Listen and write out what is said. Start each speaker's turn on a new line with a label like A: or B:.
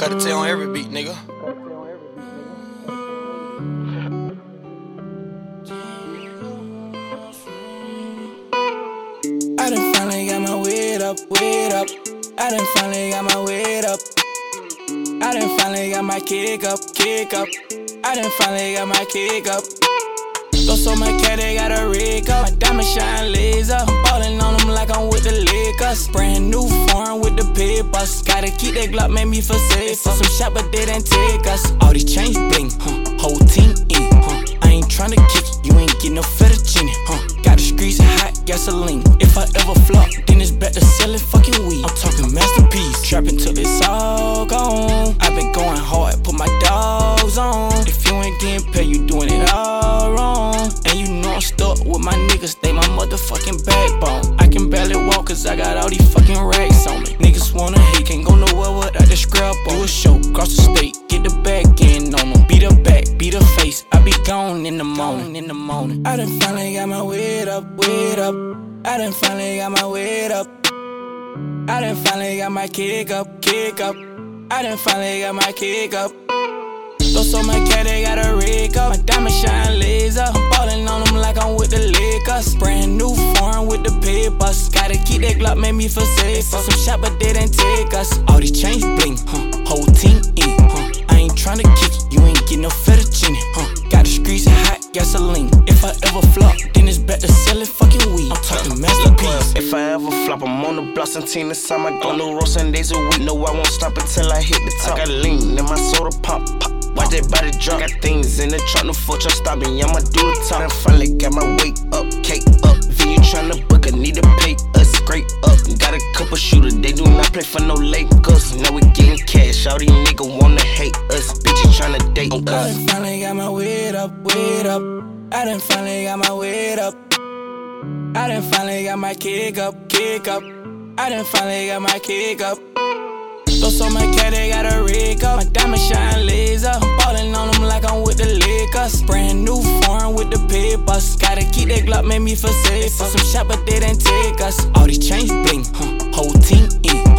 A: Cut it on every beat, nigga.
B: I done finally got my weight up, weight up. I done finally got my weight up. I done finally got my kick up, kick up. I done finally got my kick up. Go so my cat, they got a rig up. My diamond shine laser. Ballin' on Lakers. Brand new foreign with the papers. Gotta keep that Glock, make me feel safe. Some shot, but they didn't take us. All these chains bling, huh? Whole team in, huh? I ain't tryna kick it, you ain't get no fettuccine, huh? Got the streets hot gasoline. If I ever flop, then it's better sell it fucking weed. I'm talking masterpiece, trapping till it's all gone. I've been going hard, I'm stuck with my niggas, they my motherfucking backbone. I can barely walk cause I got all these fucking racks on me. Niggas wanna hate, can't go nowhere without the scrap on. Do a show, cross the state, get the back in on them. Beat her back, beat her face, I be gone in the morning, in the morning. I done finally got my weight up, weight up. I done finally got my weight up. I done finally got my kick up, kick up. I done finally got my kick up. Those on my cat, they got with the. Gotta keep that Glock, make me feel safe. Some shot, but they didn't take us. All these chains bling, huh? Whole team in, huh? I ain't tryna kick it, you ain't get no fettuccine, huh? Got the streets hot gasoline. If I ever flop, then it's better sell it fucking weed. I'm talking masterpiece.
C: If I ever flop, I'm on the team this time. I go no seven days a week. No, I won't stop until I hit the top. I got lean in my soda pop, pop. Watch that body drop. Got things in the trunk, no fuck, just stop. I'ma do the top. I finally got my weight up, cake up. Then you tryna play for no Lakers. Now we getting cash, all these niggas wanna hate us. Bitches tryna date us.
B: I done finally got my weight up, weight up. I done finally got my weight up. I done finally got my kick up, kick up. I done finally got my kick up. Those on my cat, they got a rig up. My diamond shine laser. I'm ballin' on them like I'm with the Lakers. Brand new foreign with the papers. Gotta keep that Glock, make me feel safe. Some shot, but they didn't take us. All these chains bling, huh? Whole team in,